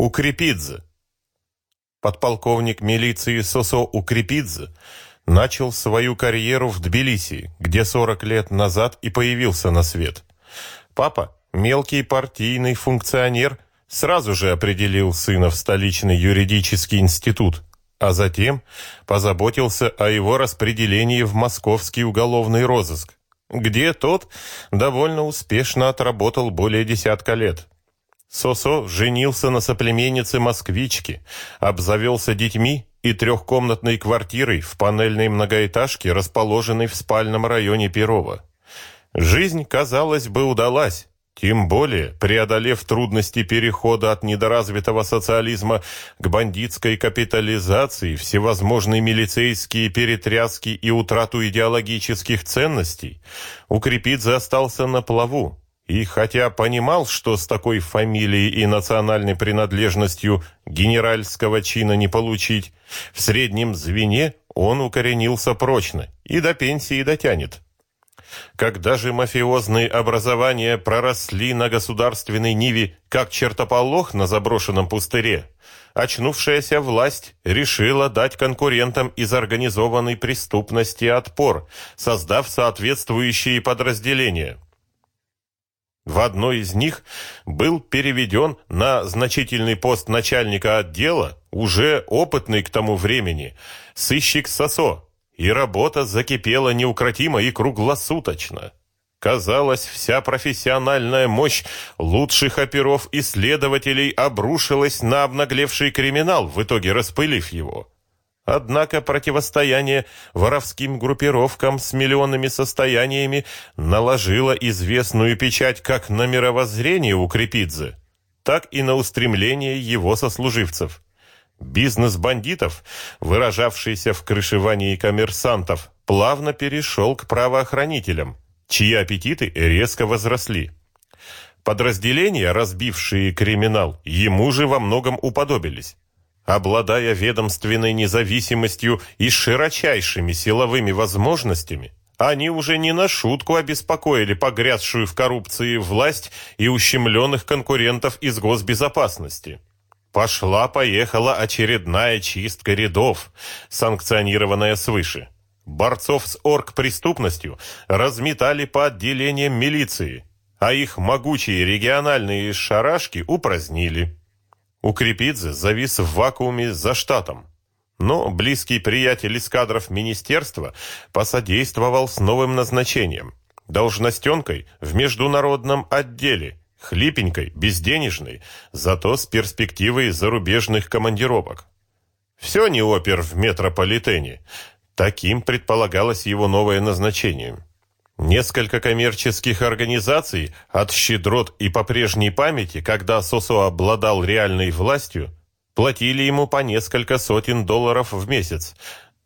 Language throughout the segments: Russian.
Укрепидзе. Подполковник милиции Сосо Укрепидзе начал свою карьеру в Тбилиси, где 40 лет назад и появился на свет. Папа, мелкий партийный функционер, сразу же определил сына в столичный юридический институт, а затем позаботился о его распределении в московский уголовный розыск, где тот довольно успешно отработал более десятка лет. Сосо женился на соплеменнице москвички, обзавелся детьми и трехкомнатной квартирой в панельной многоэтажке, расположенной в спальном районе Перова. Жизнь, казалось бы, удалась, тем более, преодолев трудности перехода от недоразвитого социализма к бандитской капитализации, всевозможные милицейские перетряски и утрату идеологических ценностей, Укрепидзе остался на плаву, и хотя понимал, что с такой фамилией и национальной принадлежностью генеральского чина не получить, в среднем звене он укоренился прочно и до пенсии дотянет. Когда же мафиозные образования проросли на государственной ниве, как чертополох на заброшенном пустыре, очнувшаяся власть решила дать конкурентам из организованной преступности отпор, создав соответствующие подразделения – в одной из них был переведен на значительный пост начальника отдела, уже опытный к тому времени, сыщик Сосо, и работа закипела неукротимо и круглосуточно. Казалось, вся профессиональная мощь лучших оперов и следователей обрушилась на обнаглевший криминал, в итоге распылив его. Однако противостояние воровским группировкам с миллионными состояниями наложило известную печать как на мировоззрение Укрепидзе, так и на устремление его сослуживцев. Бизнес бандитов, выражавшийся в крышевании коммерсантов, плавно перешел к правоохранителям, чьи аппетиты резко возросли. Подразделения, разбившие криминал, ему же во многом уподобились. Обладая ведомственной независимостью и широчайшими силовыми возможностями, они уже не на шутку обеспокоили погрязшую в коррупции власть и ущемленных конкурентов из госбезопасности. Пошла-поехала очередная чистка рядов, санкционированная свыше. Борцов с оргпреступностью разметали по отделениям милиции, а их могучие региональные шарашки упразднили. Укрепидзе завис в вакууме за штатом. Но близкий приятель из кадров министерства посодействовал с новым назначением. Должностенкой в международном отделе, хлипенькой, безденежной, зато с перспективой зарубежных командировок. Все не опер в метрополитене. Таким предполагалось его новое назначение. Несколько коммерческих организаций от щедрот и по прежней памяти, когда Сосо обладал реальной властью, платили ему по несколько сотен долларов в месяц,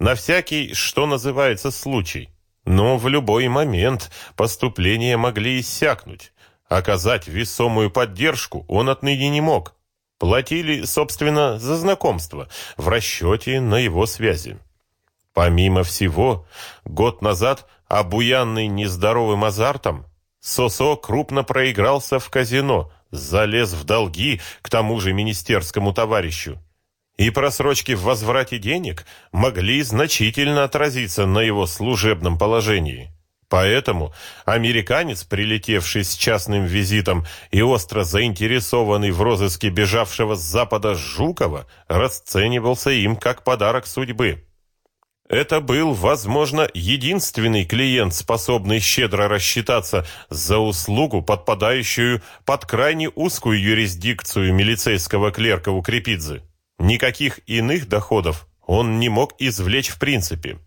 на всякий, что называется, случай. Но в любой момент поступления могли иссякнуть. Оказать весомую поддержку он отныне не мог. Платили, собственно, за знакомство, в расчете на его связи. Помимо всего, год назад – Обуянный нездоровым азартом, Сосо крупно проигрался в казино, залез в долги к тому же министерскому товарищу. И просрочки в возврате денег могли значительно отразиться на его служебном положении. Поэтому американец, прилетевший с частным визитом и остро заинтересованный в розыске бежавшего с запада Жукова, расценивался им как подарок судьбы. Это был, возможно, единственный клиент, способный щедро рассчитаться за услугу, подпадающую под крайне узкую юрисдикцию милицейского клерка у Крепидзе. Никаких иных доходов он не мог извлечь в принципе.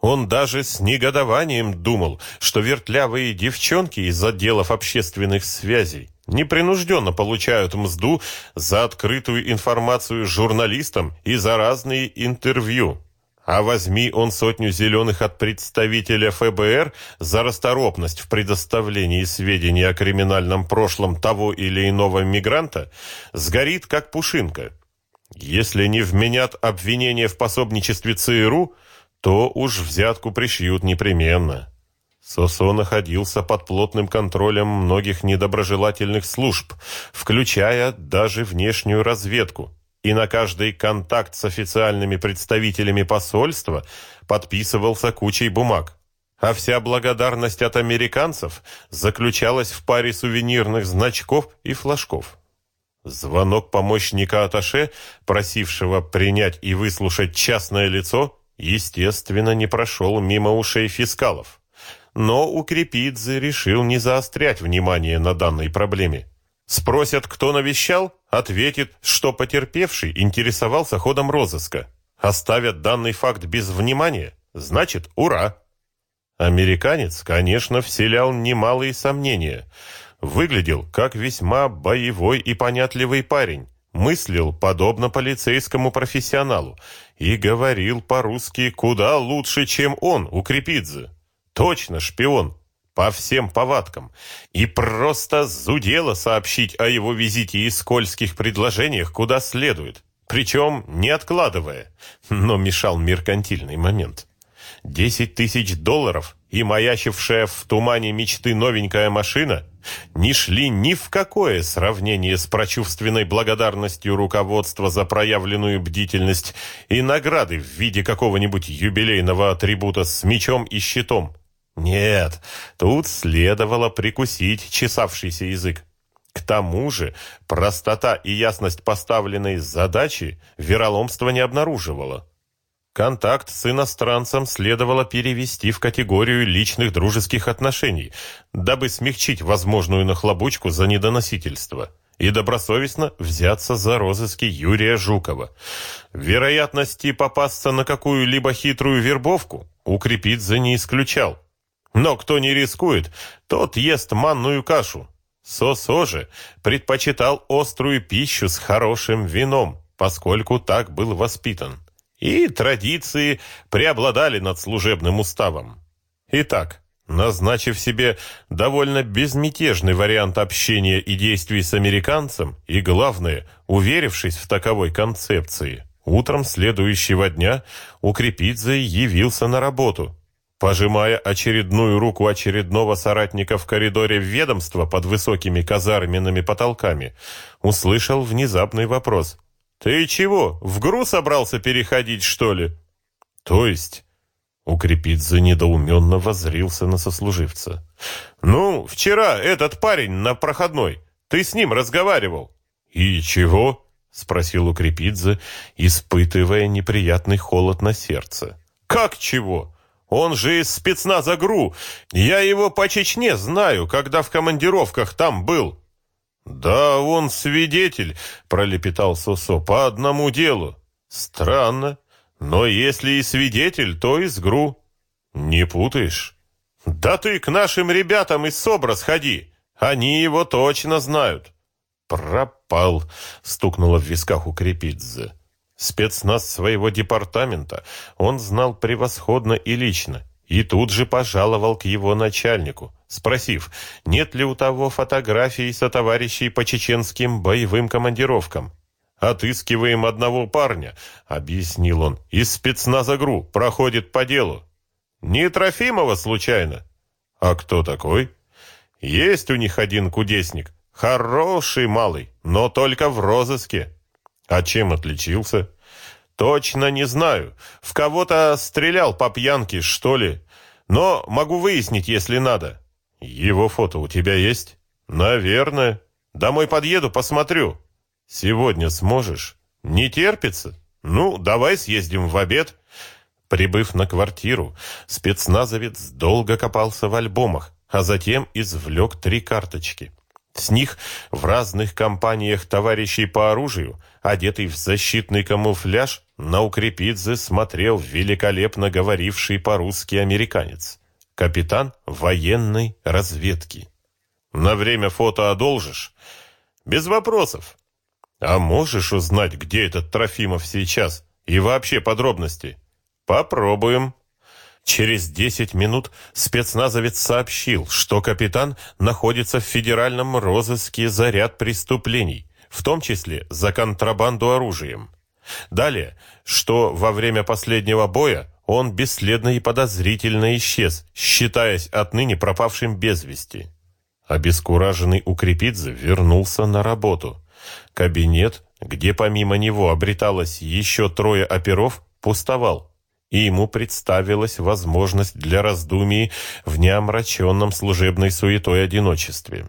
Он даже с негодованием думал, что вертлявые девчонки из отделов общественных связей непринужденно получают мзду за открытую информацию журналистам и за разные интервью. А возьми он сотню зеленых от представителя ФБР за расторопность в предоставлении сведений о криминальном прошлом того или иного мигранта, сгорит как пушинка. Если не вменят обвинения в пособничестве ЦРУ, то уж взятку пришьют непременно. Сосо находился под плотным контролем многих недоброжелательных служб, включая даже внешнюю разведку, и на каждый контакт с официальными представителями посольства подписывался кучей бумаг. А вся благодарность от американцев заключалась в паре сувенирных значков и флажков. Звонок помощника Аташе, просившего принять и выслушать частное лицо, естественно, не прошел мимо ушей фискалов. Но Укрепидзе решил не заострять внимание на данной проблеме. Спросят, кто навещал, ответит, что потерпевший интересовался ходом розыска. Оставят данный факт без внимания, значит, ура! Американец, конечно, вселял немалые сомнения. Выглядел как весьма боевой и понятливый парень, мыслил подобно полицейскому профессионалу и говорил по-русски куда лучше, чем он, Укрепидзе. Точно шпион, по всем повадкам, и просто зудело сообщить о его визите и скользких предложениях куда следует, причем не откладывая, но мешал меркантильный момент. Десять тысяч долларов и маячившая в тумане мечты новенькая машина не шли ни в какое сравнение с прочувственной благодарностью руководства за проявленную бдительность и награды в виде какого-нибудь юбилейного атрибута с мечом и щитом. Нет, тут следовало прикусить чесавшийся язык. К тому же простота и ясность поставленной задачи вероломства не обнаруживала. Контакт с иностранцем следовало перевести в категорию личных дружеских отношений, дабы смягчить возможную нахлобучку за недоносительство и добросовестно взяться за розыски Юрия Жукова. Вероятности попасться на какую-либо хитрую вербовку укрепить за не исключал. Но кто не рискует, тот ест манную кашу. Сосо же предпочитал острую пищу с хорошим вином, поскольку так был воспитан. И традиции преобладали над служебным уставом. Итак, назначив себе довольно безмятежный вариант общения и действий с американцем, и, главное, уверившись в таковой концепции, утром следующего дня Укрепидзе явился на работу, Пожимая очередную руку очередного соратника в коридоре ведомства под высокими казарменными потолками, услышал внезапный вопрос. «Ты чего, в ГРУ собрался переходить, что ли?» «То есть?» Укрепидзе недоуменно воззрился на сослуживца. «Ну, вчера этот парень на проходной. Ты с ним разговаривал». «И чего?» — спросил Укрепидзе, испытывая неприятный холод на сердце. «Как чего?» Он же из спецназа ГРУ. Я его по Чечне знаю, когда в командировках там был». «Да, он свидетель», — пролепетал Сосо, — «по одному делу». «Странно. Но если и свидетель, то из ГРУ». «Не путаешь?» «Да ты к нашим ребятам из СОБРа сходи. Они его точно знают». «Пропал», — стукнуло в висках у Крепидзе. Спецназ своего департамента он знал превосходно и лично, и тут же пожаловал к его начальнику, спросив, нет ли у того фотографий сотоварищей по чеченским боевым командировкам. «Отыскиваем одного парня», — объяснил он, — «из спецназа ГРУ, проходит по делу». «Не Трофимова, случайно?» «А кто такой?» «Есть у них один кудесник, хороший малый, но только в розыске». А чем отличился? Точно не знаю. В кого-то стрелял по пьянке, что ли. Но могу выяснить, если надо. Его фото у тебя есть? Наверное. Домой подъеду, посмотрю. Сегодня сможешь? Не терпится? Ну, давай съездим в обед. Прибыв на квартиру, спецназовец долго копался в альбомах, а затем извлек три карточки. С них в разных компаниях товарищей по оружию, одетый в защитный камуфляж, на Укрепидзе смотрел великолепно говоривший по-русски американец. Капитан военной разведки. На время фото одолжишь? Без вопросов. А можешь узнать, где этот Трофимов сейчас? И вообще подробности? Попробуем. Через 10 минут спецназовец сообщил, что капитан находится в федеральном розыске за ряд преступлений, в том числе за контрабанду оружием. Далее, что во время последнего боя он бесследно и подозрительно исчез, считаясь отныне пропавшим без вести. Обескураженный Укрепидзе вернулся на работу. Кабинет, где помимо него обреталось еще трое оперов, пустовал, и ему представилась возможность для раздумий в неомраченном служебной суетой одиночестве.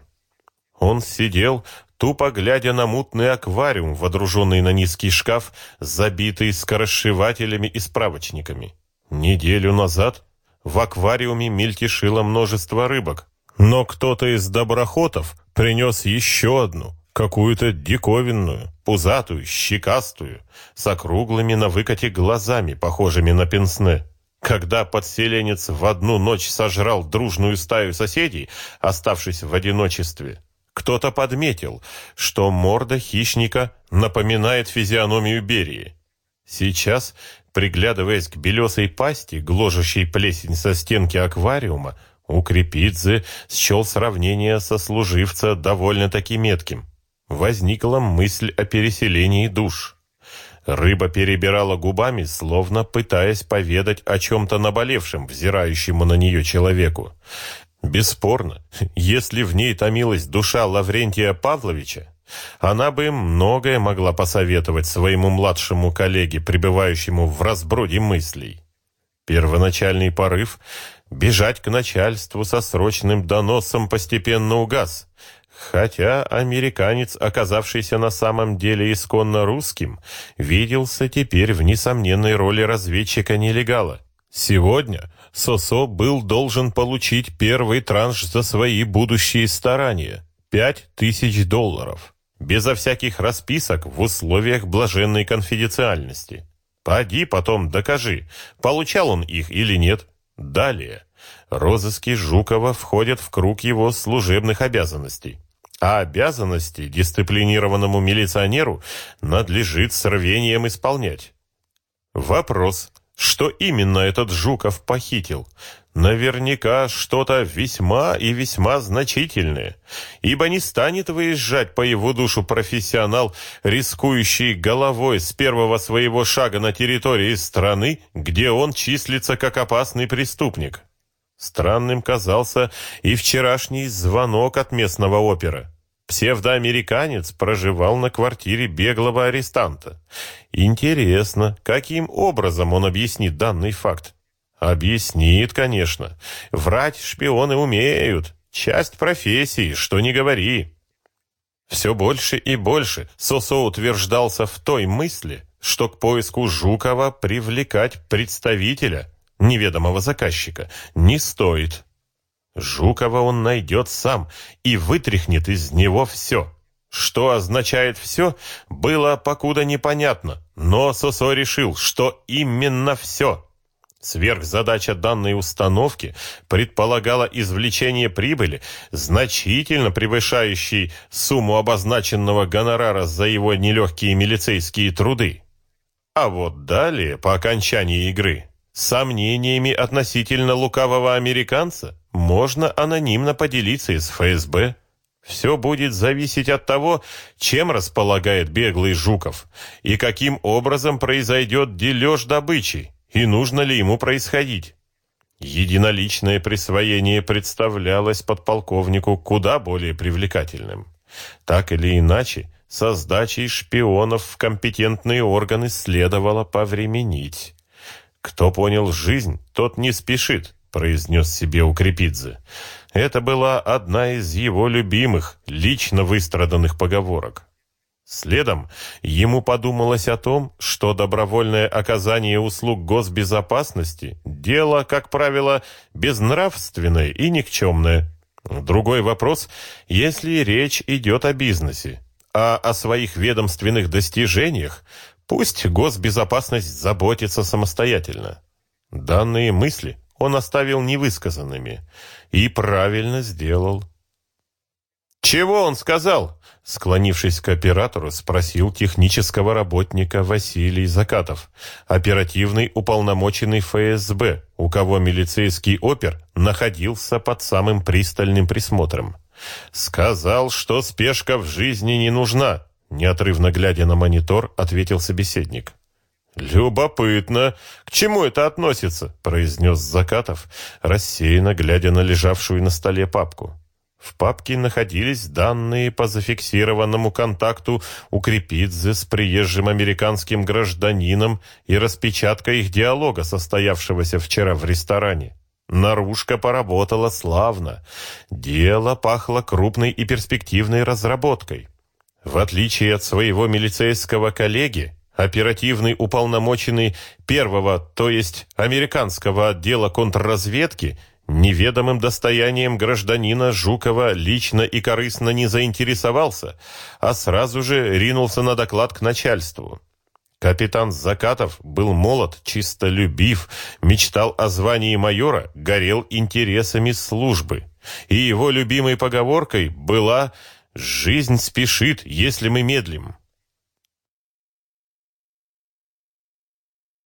Он сидел, тупо глядя на мутный аквариум, водруженный на низкий шкаф, забитый скоросшивателями и справочниками. Неделю назад в аквариуме мельтешило множество рыбок, но кто-то из доброхотов принес еще одну, какую-то диковинную, пузатую, щекастую, с округлыми на выкате глазами, похожими на пенсне. Когда подселенец в одну ночь сожрал дружную стаю соседей, оставшись в одиночестве, кто-то подметил, что морда хищника напоминает физиономию Берии. Сейчас, приглядываясь к белесой пасти, гложущей плесень со стенки аквариума, Укрепидзе счел сравнение со служивца довольно-таки метким. Возникла мысль о переселении душ. Рыба перебирала губами, словно пытаясь поведать о чем-то наболевшем, взирающему на нее человеку. Бесспорно, если в ней томилась душа Лаврентия Павловича, она бы многое могла посоветовать своему младшему коллеге, пребывающему в разброде мыслей. Первоначальный порыв — бежать к начальству со срочным доносом постепенно угас, хотя американец, оказавшийся на самом деле исконно русским, виделся теперь в несомненной роли разведчика-нелегала. Сегодня Сосо был должен получить первый транш за свои будущие старания – пять тысяч долларов, безо всяких расписок в условиях блаженной конфиденциальности. Поди потом докажи, получал он их или нет. Далее. Розыски Жукова входят в круг его служебных обязанностей. А обязанности дисциплинированному милиционеру надлежит с рвением исполнять. Вопрос. Что именно этот Жуков похитил? Наверняка что-то весьма и весьма значительное, ибо не станет выезжать по его душу профессионал, рискующий головой с первого своего шага на территории страны, где он числится как опасный преступник. Странным казался и вчерашний звонок от местного опера. Псевдоамериканец проживал на квартире беглого арестанта. Интересно, каким образом он объяснит данный факт? Объяснит, конечно. Врать шпионы умеют. Часть профессии, что не говори. Все больше и больше Сосо утверждался в той мысли, что к поиску Жукова привлекать представителя, неведомого заказчика, не стоит. Жукова он найдет сам и вытряхнет из него все. Что означает «все», было покуда непонятно, но Сосо решил, что именно «все». Сверхзадача данной установки предполагала извлечение прибыли, значительно превышающей сумму обозначенного гонорара за его нелегкие милицейские труды. А вот далее, по окончании игры, сомнениями относительно лукавого американца можно анонимно поделиться из ФСБ. Все будет зависеть от того, чем располагает беглый Жуков и каким образом произойдет дележ добычи и нужно ли ему происходить. Единоличное присвоение представлялось подполковнику куда более привлекательным. Так или иначе, со сдачей шпионов в компетентные органы следовало повременить. Кто понял жизнь, тот не спешит, произнес себе Укрепидзе. Это была одна из его любимых, лично выстраданных поговорок. Следом ему подумалось о том, что добровольное оказание услуг госбезопасности – дело, как правило, безнравственное и никчемное. Другой вопрос, если речь идет о бизнесе, а о своих ведомственных достижениях, пусть госбезопасность заботится самостоятельно. Данные мысли он оставил невысказанными и правильно сделал. «Чего он сказал?» Склонившись к оператору, спросил технического работника Василий Закатов, оперативный уполномоченный ФСБ, у кого милицейский опер находился под самым пристальным присмотром. «Сказал, что спешка в жизни не нужна», неотрывно глядя на монитор, ответил собеседник. «Любопытно. К чему это относится?» — произнес Закатов, рассеянно глядя на лежавшую на столе папку. В папке находились данные по зафиксированному контакту у с приезжим американским гражданином и распечатка их диалога, состоявшегося вчера в ресторане. Наружка поработала славно. Дело пахло крупной и перспективной разработкой. В отличие от своего милицейского коллеги, оперативный уполномоченный первого, то есть американского отдела контрразведки, неведомым достоянием гражданина Жукова лично и корыстно не заинтересовался, а сразу же ринулся на доклад к начальству. Капитан Закатов был молод, чистолюбив, мечтал о звании майора, горел интересами службы. И его любимой поговоркой была «Жизнь спешит, если мы медлим».